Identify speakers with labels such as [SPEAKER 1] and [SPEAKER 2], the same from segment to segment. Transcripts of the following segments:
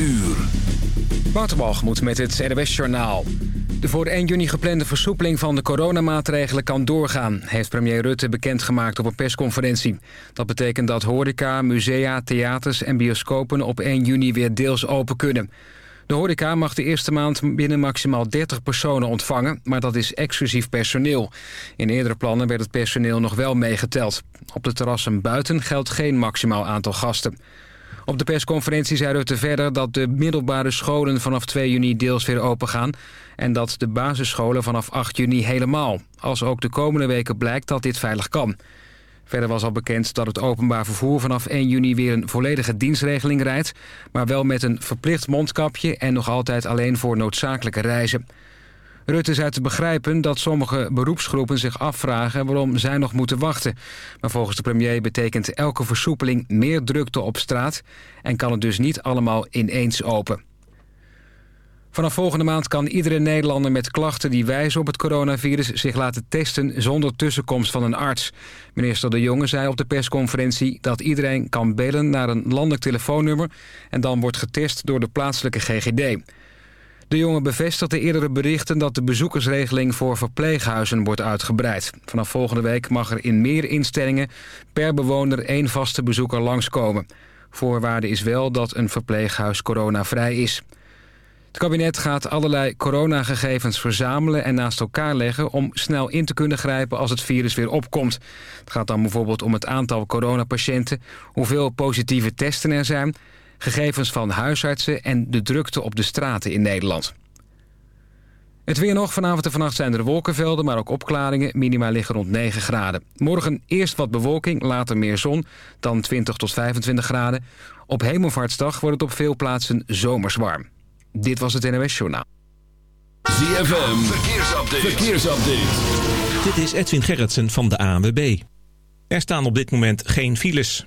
[SPEAKER 1] uur.
[SPEAKER 2] Waterbalgemoed met het RWS Journaal. De voor 1 juni geplande versoepeling van de coronamaatregelen kan doorgaan... heeft premier Rutte bekendgemaakt op een persconferentie. Dat betekent dat horeca, musea, theaters en bioscopen op 1 juni weer deels open kunnen. De horeca mag de eerste maand binnen maximaal 30 personen ontvangen... maar dat is exclusief personeel. In eerdere plannen werd het personeel nog wel meegeteld. Op de terrassen buiten geldt geen maximaal aantal gasten. Op de persconferentie zei Rutte verder dat de middelbare scholen vanaf 2 juni deels weer open gaan... en dat de basisscholen vanaf 8 juni helemaal. Als ook de komende weken blijkt dat dit veilig kan. Verder was al bekend dat het openbaar vervoer vanaf 1 juni weer een volledige dienstregeling rijdt... maar wel met een verplicht mondkapje en nog altijd alleen voor noodzakelijke reizen. Rutte zei te begrijpen dat sommige beroepsgroepen zich afvragen waarom zij nog moeten wachten. Maar volgens de premier betekent elke versoepeling meer drukte op straat... en kan het dus niet allemaal ineens open. Vanaf volgende maand kan iedere Nederlander met klachten die wijzen op het coronavirus zich laten testen zonder tussenkomst van een arts. Minister De Jonge zei op de persconferentie dat iedereen kan bellen naar een landelijk telefoonnummer en dan wordt getest door de plaatselijke GGD. De jongen bevestigde eerdere berichten dat de bezoekersregeling voor verpleeghuizen wordt uitgebreid. Vanaf volgende week mag er in meer instellingen per bewoner één vaste bezoeker langskomen. Voorwaarde is wel dat een verpleeghuis coronavrij is. Het kabinet gaat allerlei coronagegevens verzamelen en naast elkaar leggen... om snel in te kunnen grijpen als het virus weer opkomt. Het gaat dan bijvoorbeeld om het aantal coronapatiënten... hoeveel positieve testen er zijn gegevens van huisartsen en de drukte op de straten in Nederland. Het weer nog. Vanavond en vannacht zijn er wolkenvelden, maar ook opklaringen. Minima liggen rond 9 graden. Morgen eerst wat bewolking, later meer zon, dan 20 tot 25 graden. Op Hemelvaartsdag wordt het op veel plaatsen zomers warm. Dit was het NOS Journaal.
[SPEAKER 1] ZFM, verkeersupdate. verkeersupdate.
[SPEAKER 3] Dit is Edwin Gerritsen van de ANWB. Er staan op dit moment geen files.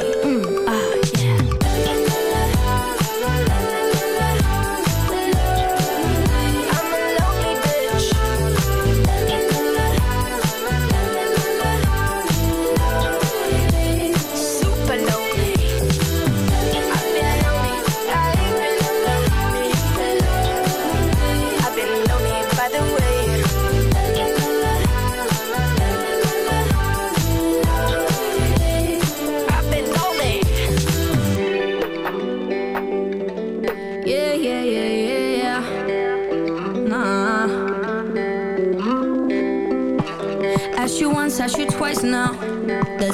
[SPEAKER 4] Mmm.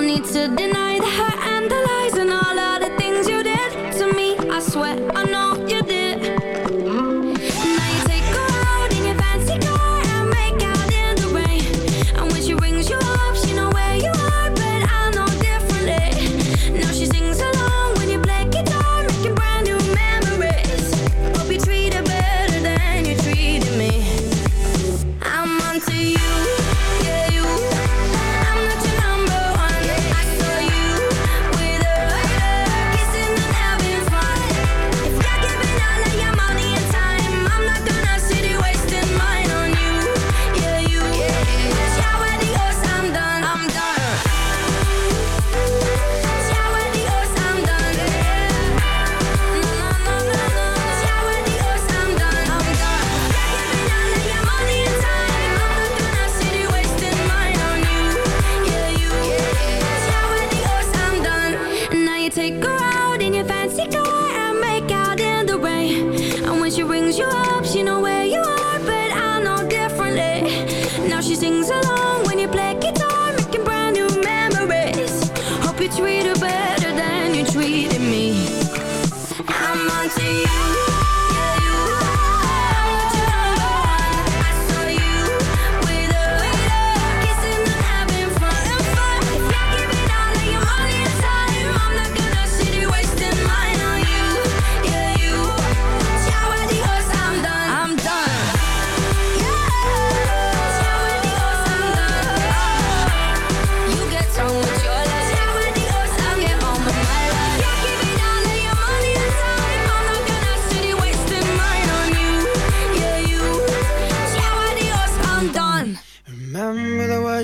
[SPEAKER 4] need to deny the hurt and the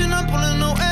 [SPEAKER 5] I'm pulling no ass.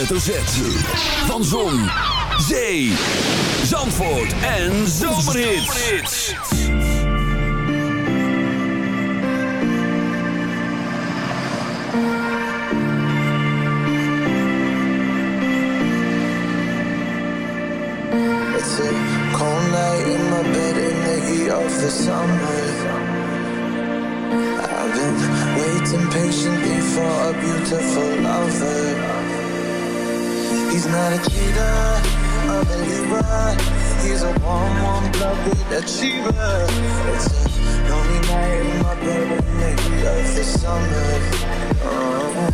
[SPEAKER 1] hoofdletter Z. Van Zon, Zee, Zandvoort en Zomerhits.
[SPEAKER 6] It's a cold night in my bed in the heat of the summer. I've been waiting patiently for a beautiful lover He's not a cheater, a believer. He's a warm, warm blooded achiever. It's a lonely night in my bed with me. Love this summer. Oh,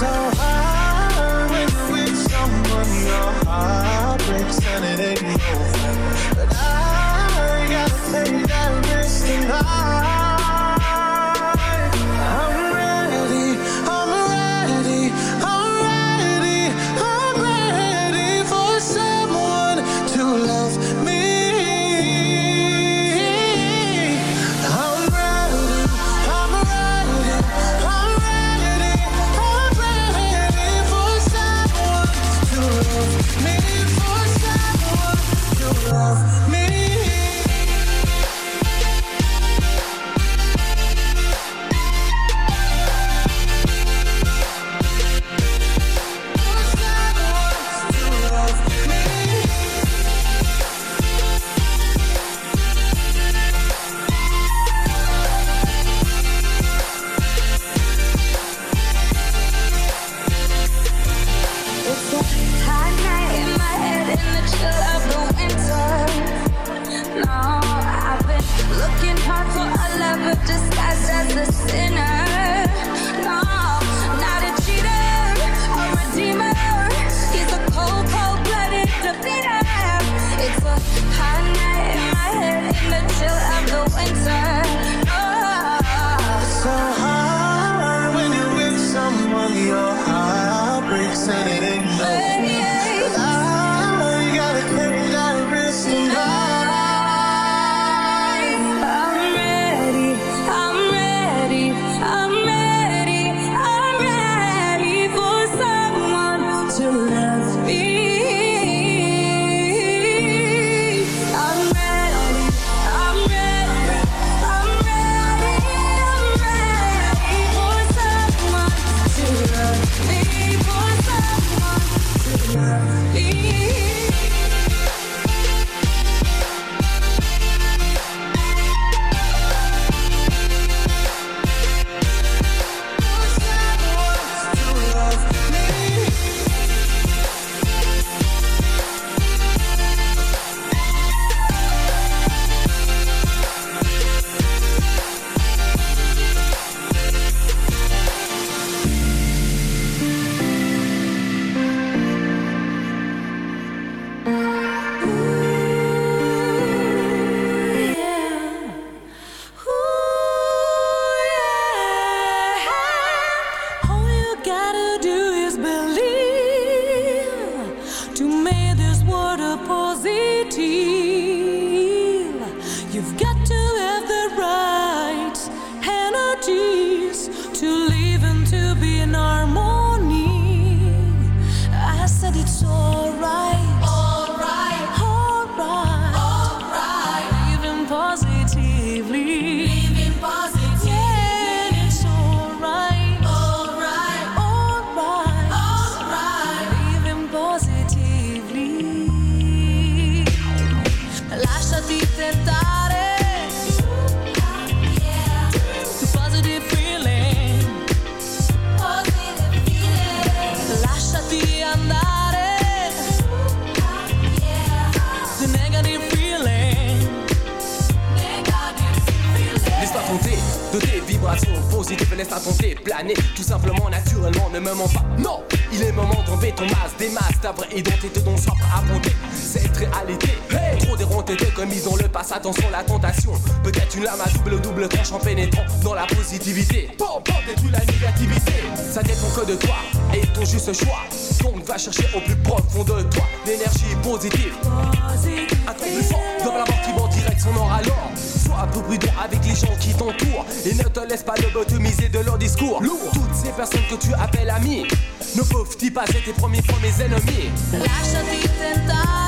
[SPEAKER 6] so hard when you're with someone, your heart breaks and it ain't over. But I gotta take that risk
[SPEAKER 4] and I.
[SPEAKER 7] attention la tentation. Peut-être une lame à double double tranche en pénétrant dans la positivité. Bon, bon, détruis la négativité. Ça dépend que de toi et ton juste choix. Donc va chercher au plus profond de toi l'énergie positive. Un truc plus fort dans la mort qui va en direction nord alors. Sois un peu prudent avec les gens qui t'entourent et ne te laisse pas lobotomiser de leur discours. Toutes ces personnes que tu appelles amis ne peuvent-ils pas être tes premiers fois mes ennemis?
[SPEAKER 8] Lasciati tentare.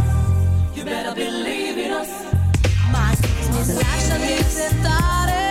[SPEAKER 9] better believe in us. My
[SPEAKER 10] sickness,
[SPEAKER 11] I
[SPEAKER 6] started.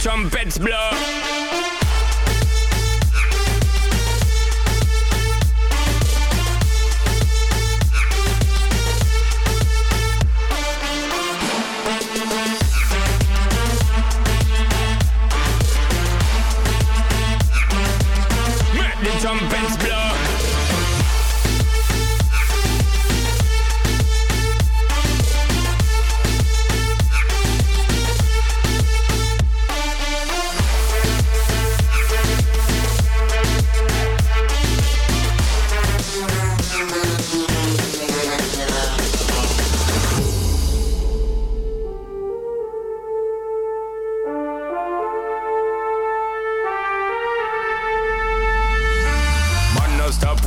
[SPEAKER 12] trumpets blow.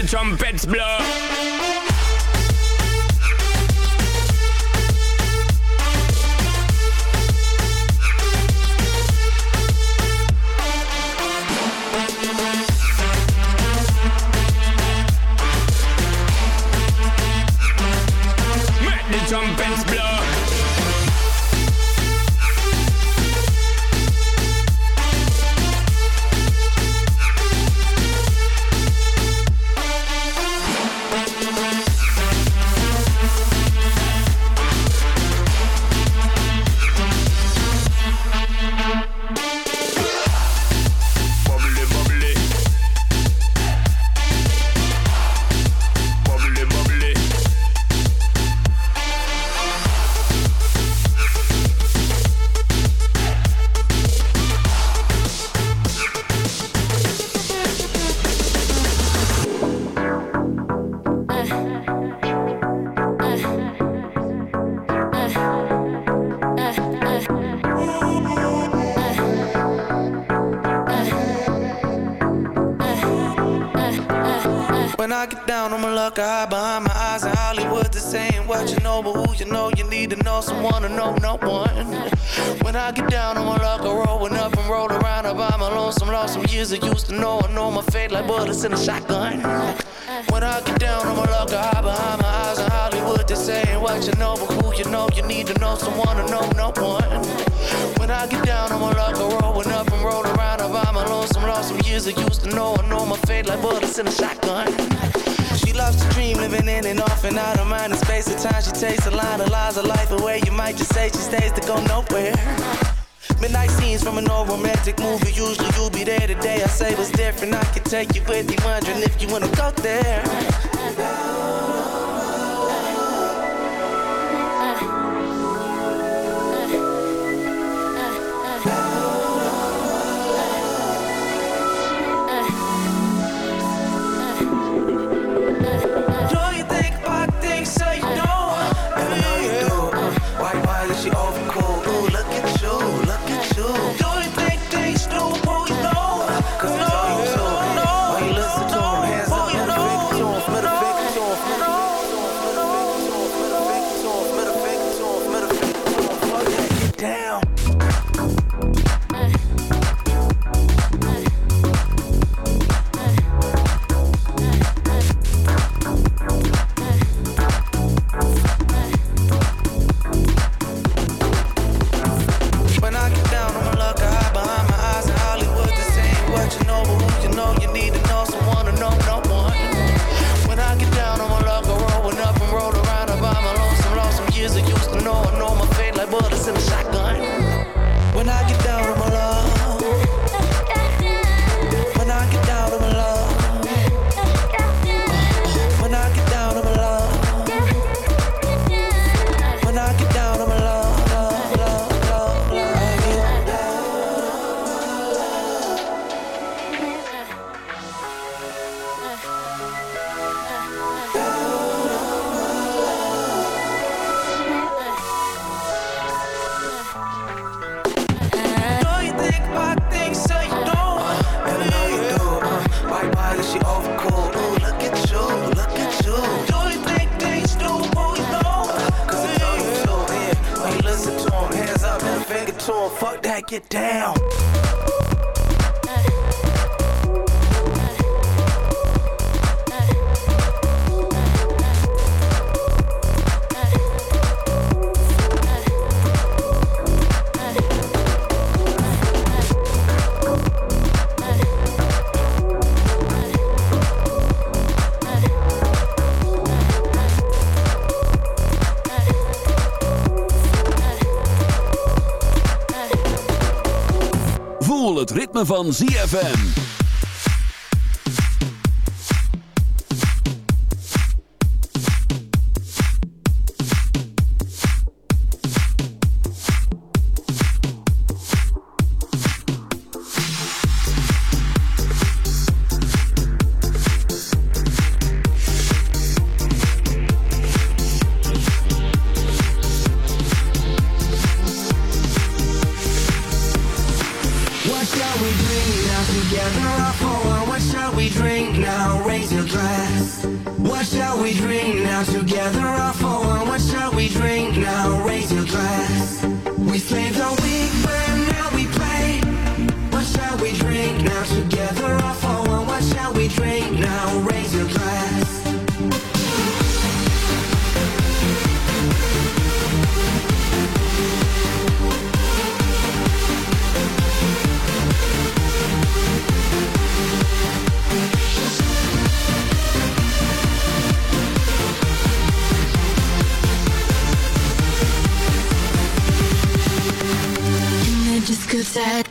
[SPEAKER 12] The trumpets blow.
[SPEAKER 13] When I get down, I'ma look high behind my eyes in Hollywood. They're saying what you know, but who you know, you need to know someone to know no one. When I get down, I'ma look a rolling up and roll around about my lonesome, lost some years I used to know. I know my fate like bullets in a shotgun. When I get down, I'ma look high behind eyes in Hollywood. They're saying what you know, but who you know, you need to know someone to know no one. When I get down, look a rolling up and roll around about my lonesome, lost some years I used to know. I know my fate like bullets in a shotgun. She loves to dream, living in and off and out of mind and space. At time. she takes a line of lies of life away. You might just say she stays to go nowhere. Midnight scenes from an old romantic movie. Usually you'll be there today. I say what's different. I can take you with me, wondering if you wanna go there.
[SPEAKER 1] Van ZFM.
[SPEAKER 13] We drink now together? Our one. What shall we drink now? Raise your glass. What shall we drink now together? Our one. What shall we drink now? Raise your glass. We slaved all week, but now we play. What shall we drink now together? Our one. What shall we drink now?
[SPEAKER 6] Discotheque.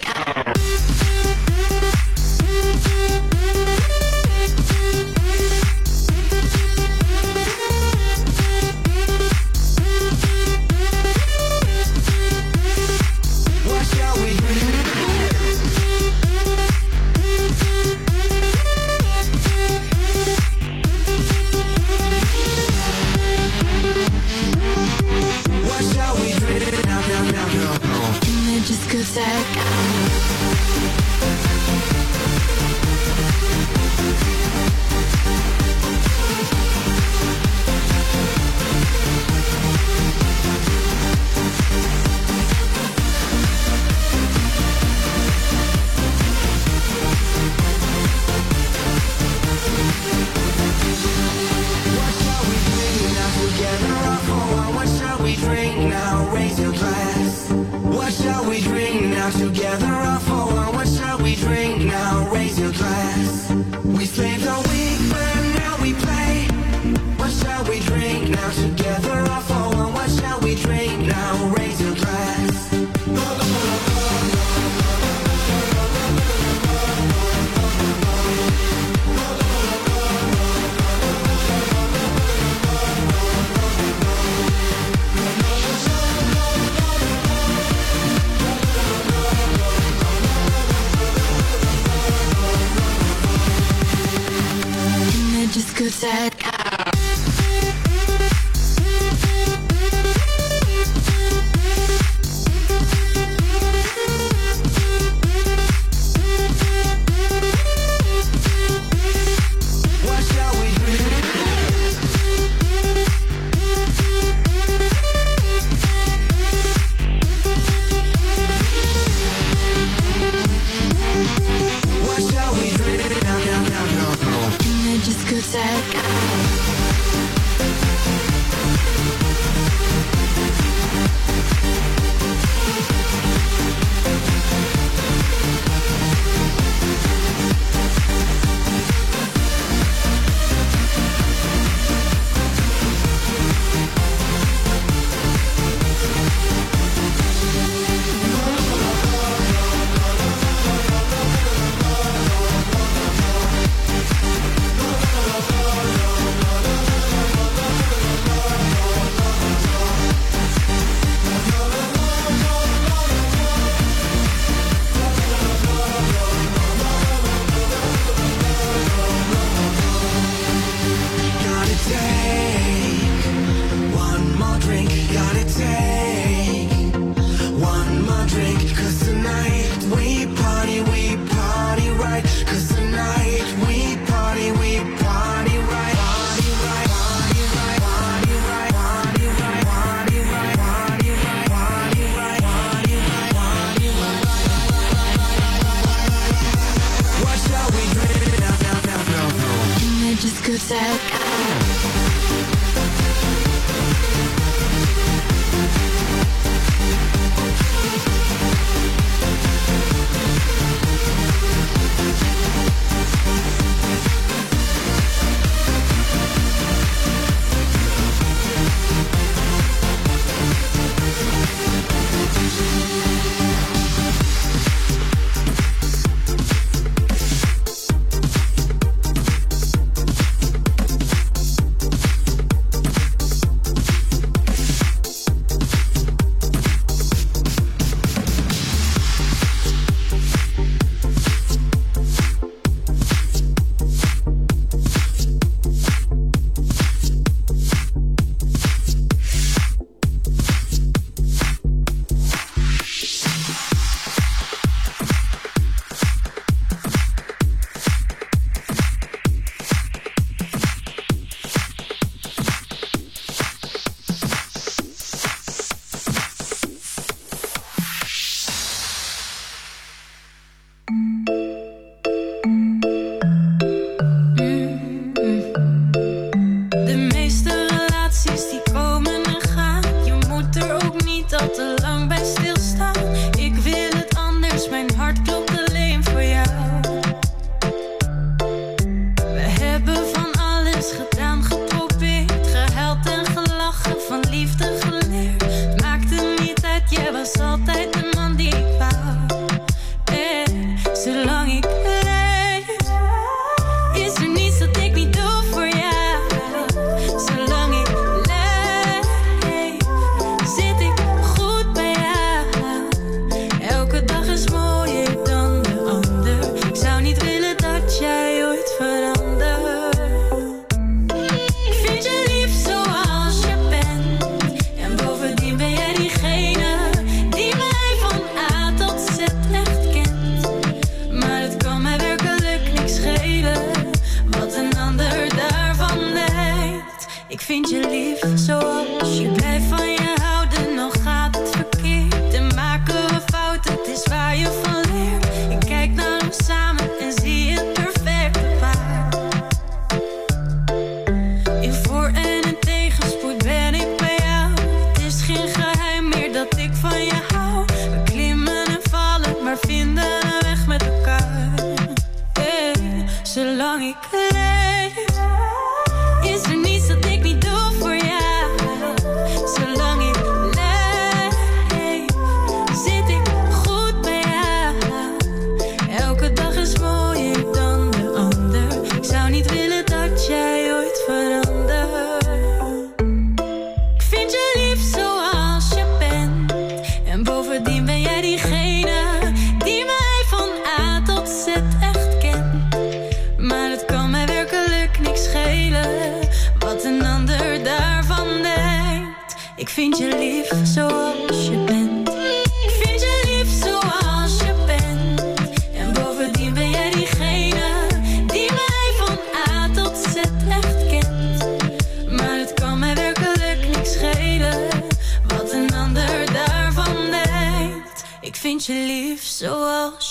[SPEAKER 4] myself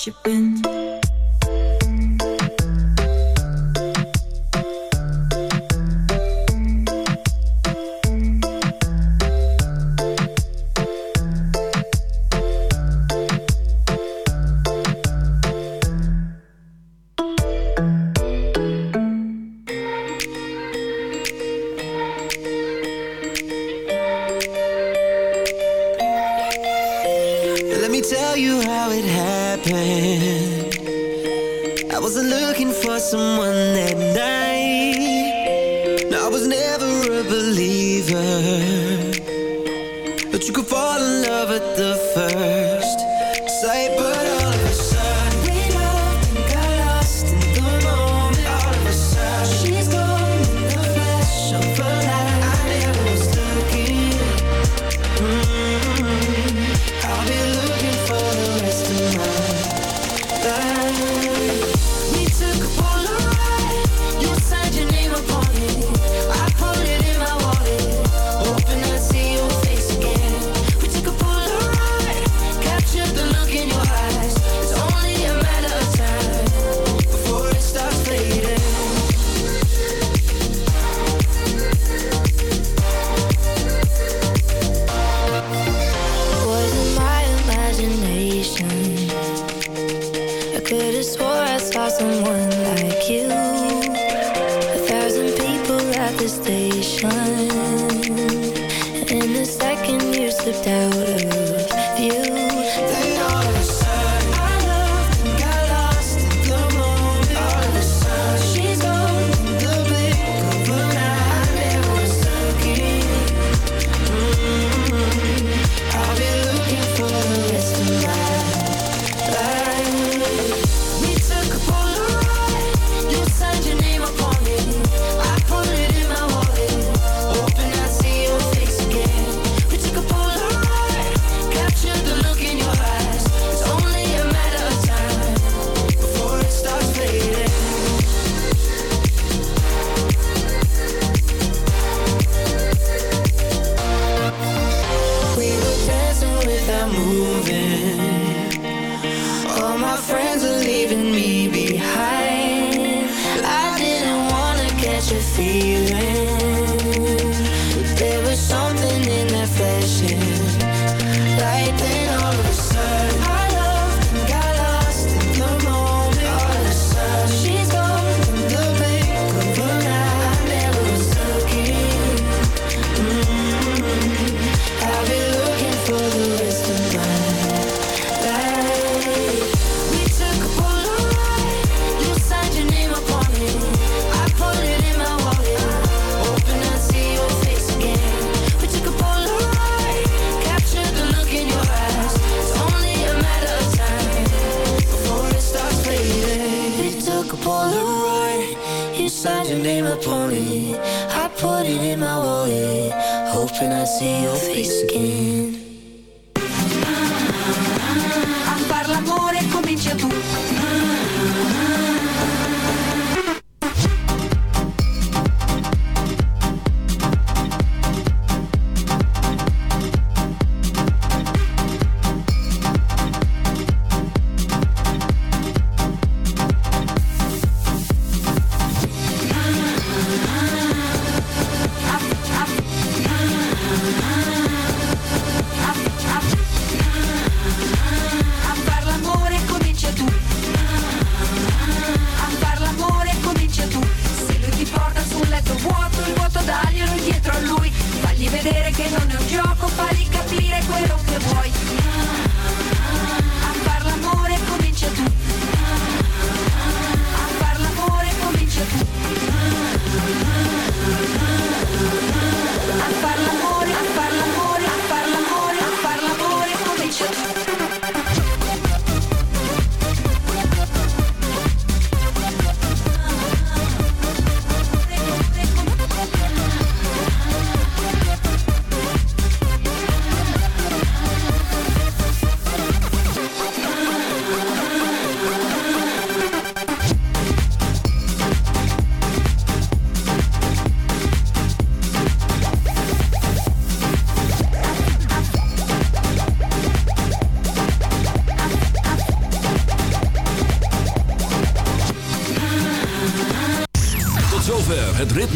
[SPEAKER 4] You've sun